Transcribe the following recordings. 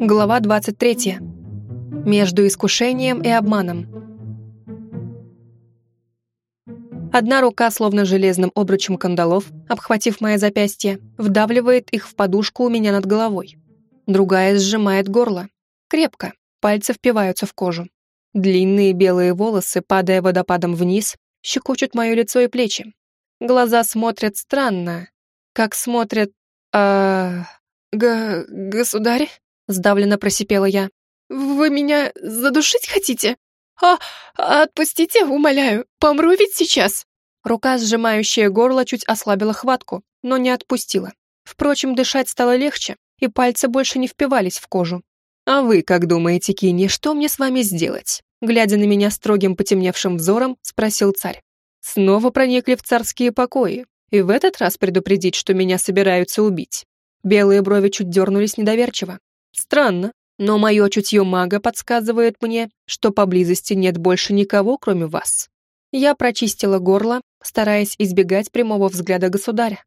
Глава 23. Между искушением и обманом. Одна рука, словно железным обручем кандалов, обхватив мое запястье, вдавливает их в подушку у меня над головой. Другая сжимает горло. Крепко, пальцы впиваются в кожу. Длинные белые волосы, падая водопадом вниз, щекочут мое лицо и плечи. Глаза смотрят странно, как смотрят... а г государь?» — сдавленно просипела я. «Вы меня задушить хотите? А, отпустите, умоляю, помру ведь сейчас!» Рука, сжимающая горло, чуть ослабила хватку, но не отпустила. Впрочем, дышать стало легче, и пальцы больше не впивались в кожу. «А вы как думаете, Кини, что мне с вами сделать?» Глядя на меня строгим потемневшим взором, спросил царь. Снова проникли в царские покои, и в этот раз предупредить, что меня собираются убить. Белые брови чуть дернулись недоверчиво. Странно, но мое чутье мага подсказывает мне, что поблизости нет больше никого, кроме вас. Я прочистила горло, стараясь избегать прямого взгляда государя.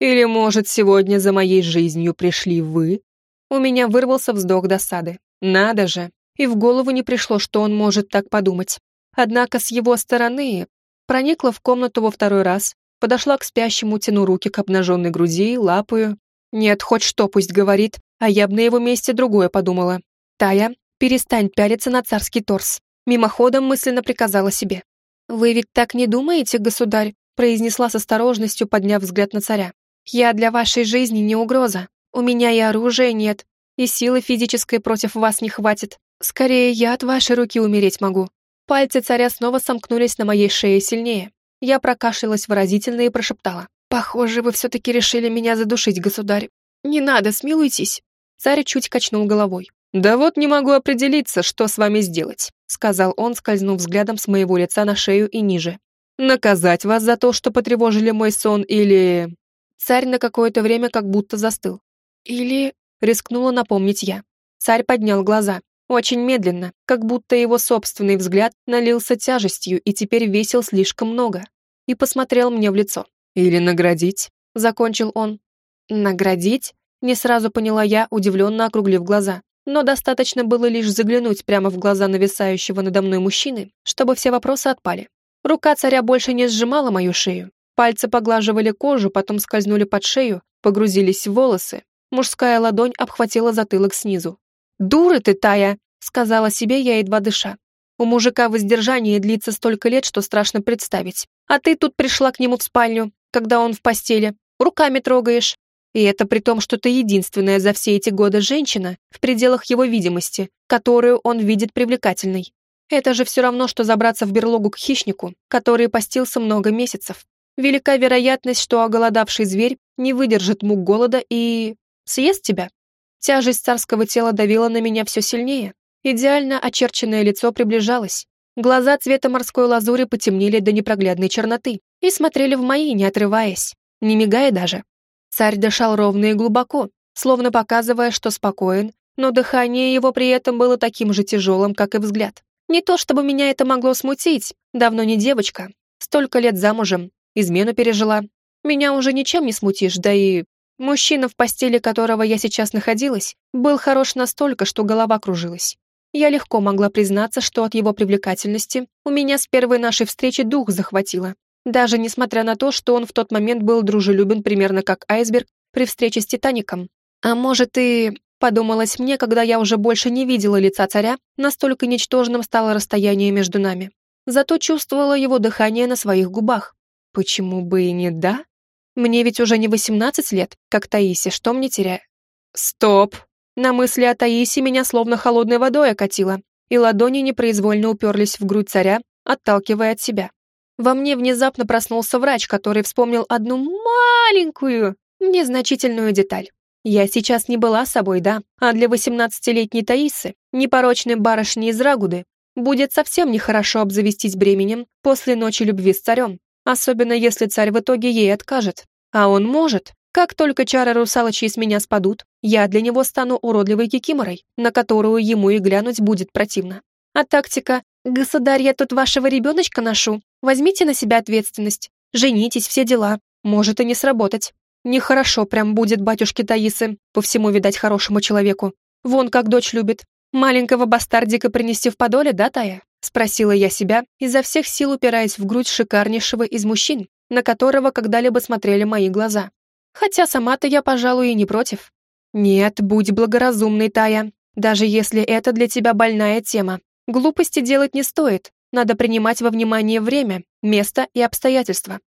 Или, может, сегодня за моей жизнью пришли вы? У меня вырвался вздох досады. Надо же! И в голову не пришло, что он может так подумать. Однако с его стороны проникла в комнату во второй раз, подошла к спящему, тяну руки к обнаженной груди, лапаю, нет, хоть что пусть говорит, а я бы на его месте другое подумала. Тая, перестань пялиться на царский торс. Мимоходом мысленно приказала себе. «Вы ведь так не думаете, государь?» произнесла с осторожностью, подняв взгляд на царя. «Я для вашей жизни не угроза. У меня и оружия нет, и силы физической против вас не хватит. Скорее, я от вашей руки умереть могу». Пальцы царя снова сомкнулись на моей шее сильнее. Я прокашлялась выразительно и прошептала. «Похоже, вы все-таки решили меня задушить, государь. Не надо, смилуйтесь». Царь чуть качнул головой. «Да вот не могу определиться, что с вами сделать», сказал он, скользнув взглядом с моего лица на шею и ниже. «Наказать вас за то, что потревожили мой сон, или...» Царь на какое-то время как будто застыл. «Или...» — рискнула напомнить я. Царь поднял глаза. Очень медленно, как будто его собственный взгляд налился тяжестью и теперь весил слишком много. И посмотрел мне в лицо. «Или наградить», — закончил он. «Наградить?» — не сразу поняла я, удивленно округлив глаза. Но достаточно было лишь заглянуть прямо в глаза нависающего надо мной мужчины, чтобы все вопросы отпали. Рука царя больше не сжимала мою шею. Пальцы поглаживали кожу, потом скользнули под шею, погрузились в волосы. Мужская ладонь обхватила затылок снизу. «Дура ты, Тая!» — сказала себе я, едва дыша. У мужика воздержание длится столько лет, что страшно представить. А ты тут пришла к нему в спальню, когда он в постели, руками трогаешь. И это при том, что ты единственная за все эти годы женщина в пределах его видимости, которую он видит привлекательной. Это же все равно, что забраться в берлогу к хищнику, который постился много месяцев. Велика вероятность, что оголодавший зверь не выдержит мук голода и... съест тебя. Тяжесть царского тела давила на меня все сильнее. Идеально очерченное лицо приближалось. Глаза цвета морской лазури потемнели до непроглядной черноты и смотрели в мои, не отрываясь, не мигая даже. Царь дышал ровно и глубоко, словно показывая, что спокоен, но дыхание его при этом было таким же тяжелым, как и взгляд. Не то чтобы меня это могло смутить, давно не девочка, столько лет замужем, измену пережила. Меня уже ничем не смутишь, да и... Мужчина, в постели которого я сейчас находилась, был хорош настолько, что голова кружилась. Я легко могла признаться, что от его привлекательности у меня с первой нашей встречи дух захватило. Даже несмотря на то, что он в тот момент был дружелюбен примерно как айсберг при встрече с Титаником. А может и... Подумалось мне, когда я уже больше не видела лица царя, настолько ничтожным стало расстояние между нами. Зато чувствовала его дыхание на своих губах. Почему бы и не да? Мне ведь уже не 18 лет, как Таисе, что мне терять? Стоп! На мысли о Таисе меня словно холодной водой окатило, и ладони непроизвольно уперлись в грудь царя, отталкивая от себя. Во мне внезапно проснулся врач, который вспомнил одну маленькую, незначительную деталь. Я сейчас не была собой, да, а для восемнадцатилетней Таисы, непорочной барышни из Рагуды, будет совсем нехорошо обзавестись бременем после ночи любви с царем, особенно если царь в итоге ей откажет. А он может, как только чары русалочи с меня спадут, я для него стану уродливой кикиморой, на которую ему и глянуть будет противно. А тактика «Государь, я тут вашего ребеночка ношу, возьмите на себя ответственность, женитесь, все дела», может и не сработать. Нехорошо прям будет батюшке Таисы, по всему видать хорошему человеку. Вон как дочь любит. Маленького бастардика принести в подоле, да, Тая?» Спросила я себя, изо всех сил упираясь в грудь шикарнейшего из мужчин, на которого когда-либо смотрели мои глаза. Хотя сама-то я, пожалуй, и не против. «Нет, будь благоразумной, Тая. Даже если это для тебя больная тема. Глупости делать не стоит. Надо принимать во внимание время, место и обстоятельства.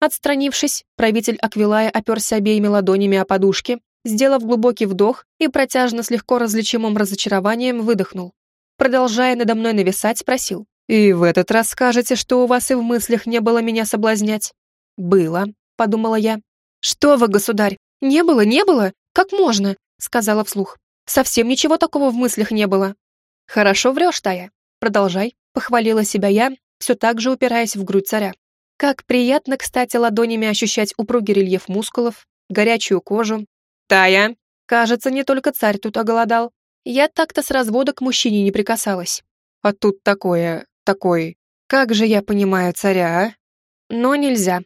Отстранившись, правитель Аквилая оперся обеими ладонями о подушке, сделав глубокий вдох и протяжно с легко различимым разочарованием выдохнул. Продолжая надо мной нависать, спросил. «И в этот раз скажете, что у вас и в мыслях не было меня соблазнять?» «Было», — подумала я. «Что вы, государь? Не было, не было? Как можно?» — сказала вслух. «Совсем ничего такого в мыслях не было». «Хорошо врешь, Тая. Продолжай», — похвалила себя я, все так же упираясь в грудь царя. Как приятно, кстати, ладонями ощущать упругий рельеф мускулов, горячую кожу. Тая, кажется, не только царь тут оголодал. Я так-то с развода к мужчине не прикасалась. А тут такое, такой... Как же я понимаю царя, а? Но нельзя.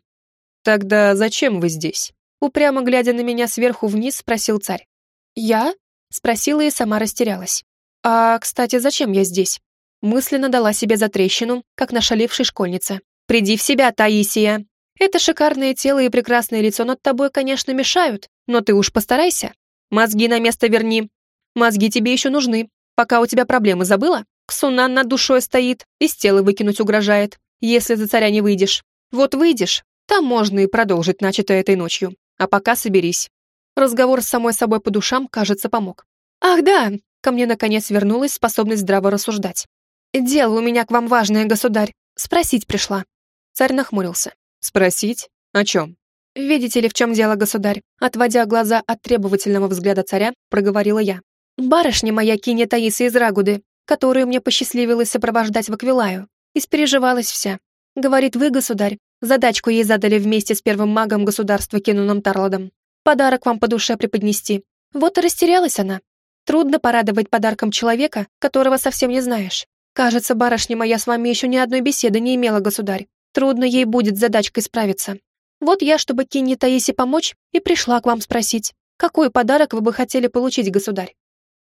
Тогда зачем вы здесь? Упрямо глядя на меня сверху вниз, спросил царь. Я? Спросила и сама растерялась. А, кстати, зачем я здесь? Мысленно дала себе затрещину, как нашалившей школьнице. Приди в себя, Таисия. Это шикарное тело и прекрасное лицо над тобой, конечно, мешают, но ты уж постарайся. Мозги на место верни. Мозги тебе еще нужны. Пока у тебя проблемы забыла? Ксунан над душой стоит, из тела выкинуть угрожает, если за царя не выйдешь. Вот выйдешь, там можно и продолжить начатое этой ночью. А пока соберись. Разговор с самой собой по душам, кажется, помог. Ах да, ко мне наконец вернулась способность здраво рассуждать. Дело у меня к вам важное, государь. Спросить пришла. Царь нахмурился. «Спросить? О чем?» «Видите ли, в чем дело, государь?» Отводя глаза от требовательного взгляда царя, проговорила я. «Барышня моя кине Таиса из Рагуды, которую мне посчастливилось сопровождать в Аквилаю, испереживалась вся. Говорит, вы, государь, задачку ей задали вместе с первым магом государства Кенуном Тарладом. Подарок вам по душе преподнести. Вот и растерялась она. Трудно порадовать подарком человека, которого совсем не знаешь. Кажется, барышня моя с вами еще ни одной беседы не имела, государь. Трудно ей будет с задачкой справиться. Вот я, чтобы Кинни Таисе помочь, и пришла к вам спросить, какой подарок вы бы хотели получить, государь?»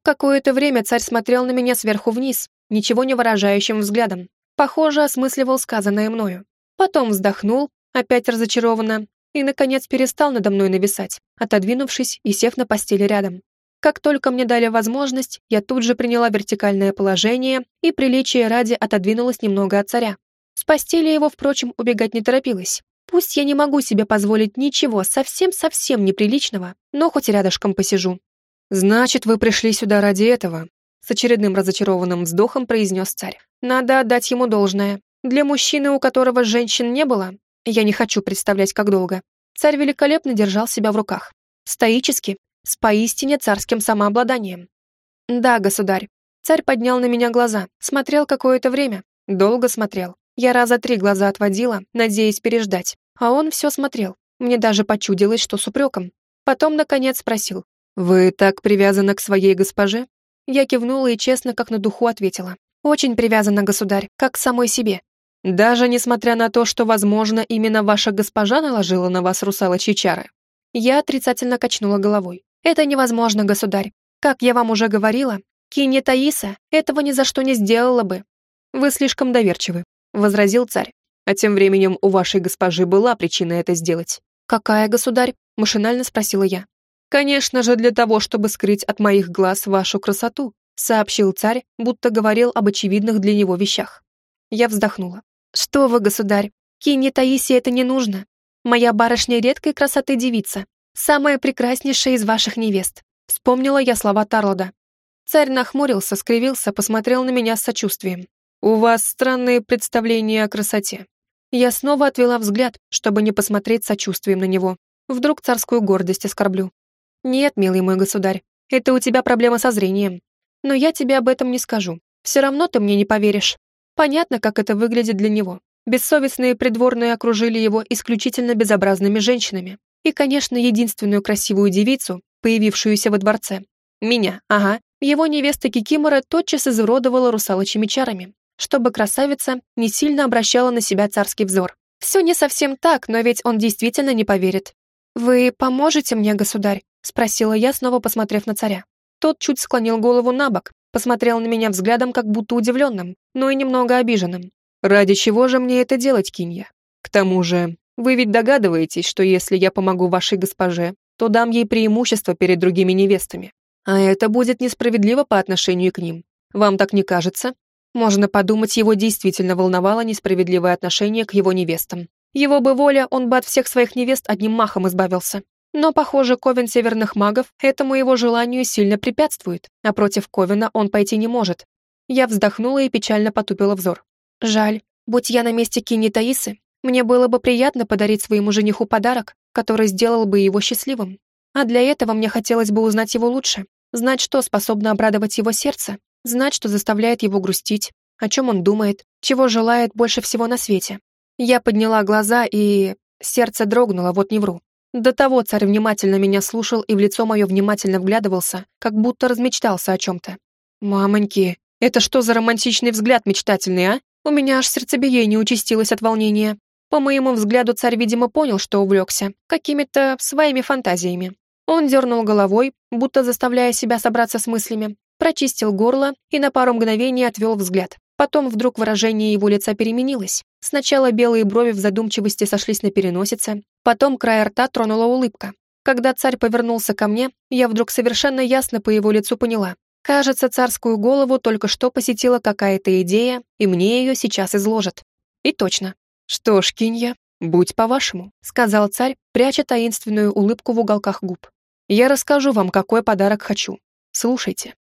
Какое-то время царь смотрел на меня сверху вниз, ничего не выражающим взглядом. Похоже, осмысливал сказанное мною. Потом вздохнул, опять разочарованно, и, наконец, перестал надо мной нависать, отодвинувшись и сев на постели рядом. Как только мне дали возможность, я тут же приняла вертикальное положение и приличие ради отодвинулась немного от царя, с постели его, впрочем, убегать не торопилась. Пусть я не могу себе позволить ничего совсем-совсем неприличного, но хоть рядышком посижу. «Значит, вы пришли сюда ради этого?» С очередным разочарованным вздохом произнес царь. «Надо отдать ему должное. Для мужчины, у которого женщин не было, я не хочу представлять, как долго. Царь великолепно держал себя в руках. Стоически, с поистине царским самообладанием. Да, государь. Царь поднял на меня глаза, смотрел какое-то время, долго смотрел. Я раза три глаза отводила, надеясь переждать, а он все смотрел. Мне даже почудилось, что с упреком. Потом, наконец, спросил. «Вы так привязаны к своей госпоже?» Я кивнула и честно, как на духу, ответила. «Очень привязана, государь, как к самой себе. Даже несмотря на то, что, возможно, именно ваша госпожа наложила на вас русалочьи чары». Я отрицательно качнула головой. «Это невозможно, государь. Как я вам уже говорила, Кинья Таиса этого ни за что не сделала бы. Вы слишком доверчивы. — возразил царь. «А тем временем у вашей госпожи была причина это сделать». «Какая, государь?» — машинально спросила я. «Конечно же, для того, чтобы скрыть от моих глаз вашу красоту», — сообщил царь, будто говорил об очевидных для него вещах. Я вздохнула. «Что вы, государь, Кине Таисе это не нужно. Моя барышня редкой красоты девица, самая прекраснейшая из ваших невест», — вспомнила я слова Тарлода. Царь нахмурился, скривился, посмотрел на меня с сочувствием. «У вас странные представления о красоте». Я снова отвела взгляд, чтобы не посмотреть сочувствием на него. Вдруг царскую гордость оскорблю. «Нет, милый мой государь, это у тебя проблема со зрением. Но я тебе об этом не скажу. Все равно ты мне не поверишь. Понятно, как это выглядит для него. Бессовестные придворные окружили его исключительно безобразными женщинами. И, конечно, единственную красивую девицу, появившуюся во дворце. Меня, ага. Его невеста Кикимора тотчас изуродовала русалочьими чарами чтобы красавица не сильно обращала на себя царский взор. Все не совсем так, но ведь он действительно не поверит. «Вы поможете мне, государь?» — спросила я, снова посмотрев на царя. Тот чуть склонил голову на бок, посмотрел на меня взглядом как будто удивленным, но и немного обиженным. «Ради чего же мне это делать, Кинья? К тому же, вы ведь догадываетесь, что если я помогу вашей госпоже, то дам ей преимущество перед другими невестами. А это будет несправедливо по отношению к ним. Вам так не кажется? Можно подумать, его действительно волновало несправедливое отношение к его невестам. Его бы воля, он бы от всех своих невест одним махом избавился. Но, похоже, Ковен Северных Магов этому его желанию сильно препятствует, а против Ковена он пойти не может. Я вздохнула и печально потупила взор. Жаль, будь я на месте Кини Таисы, мне было бы приятно подарить своему жениху подарок, который сделал бы его счастливым. А для этого мне хотелось бы узнать его лучше, знать, что способно обрадовать его сердце, знать, что заставляет его грустить, о чем он думает, чего желает больше всего на свете. Я подняла глаза и... Сердце дрогнуло, вот не вру. До того царь внимательно меня слушал и в лицо мое внимательно вглядывался, как будто размечтался о чем-то. «Мамоньки, это что за романтичный взгляд мечтательный, а? У меня аж сердцебиение участилось от волнения. По моему взгляду, царь, видимо, понял, что увлекся какими-то своими фантазиями. Он дернул головой, будто заставляя себя собраться с мыслями, прочистил горло и на пару мгновений отвел взгляд. Потом вдруг выражение его лица переменилось. Сначала белые брови в задумчивости сошлись на переносице, потом край рта тронула улыбка. Когда царь повернулся ко мне, я вдруг совершенно ясно по его лицу поняла. Кажется, царскую голову только что посетила какая-то идея, и мне ее сейчас изложат. И точно, «Что ж, Кинья, будь по-вашему», — сказал царь, пряча таинственную улыбку в уголках губ. «Я расскажу вам, какой подарок хочу. Слушайте».